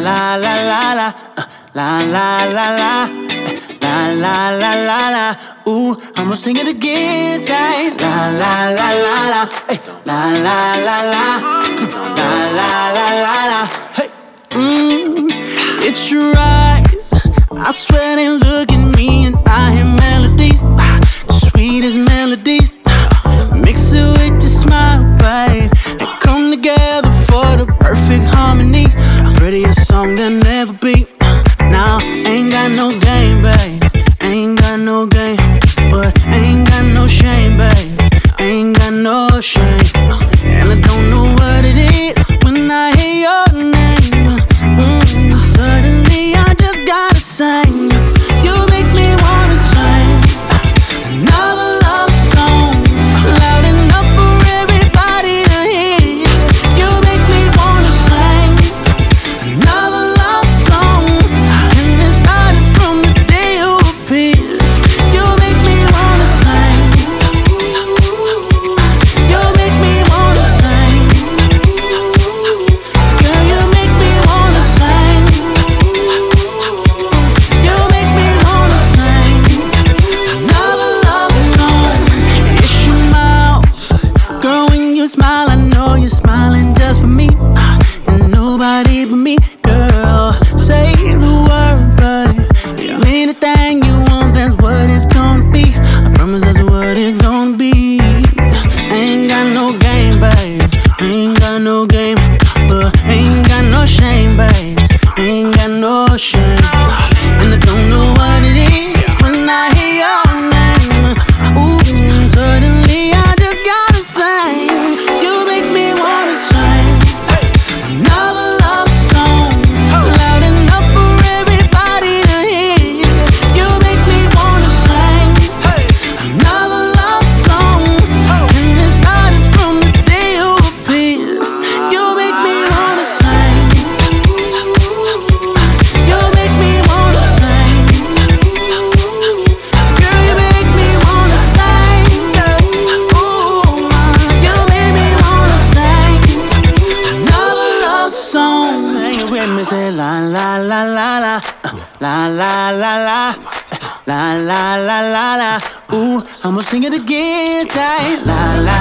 la la la la, la la la la, la la la la la. Ooh, I'm gonna sing it again, say la la la la la, hey, la la la la, la la la la la. Hey, mm, it's your eyes, I swear they La la la la. La la la la la. Ooh, I'm gonna sing it again. Say la la.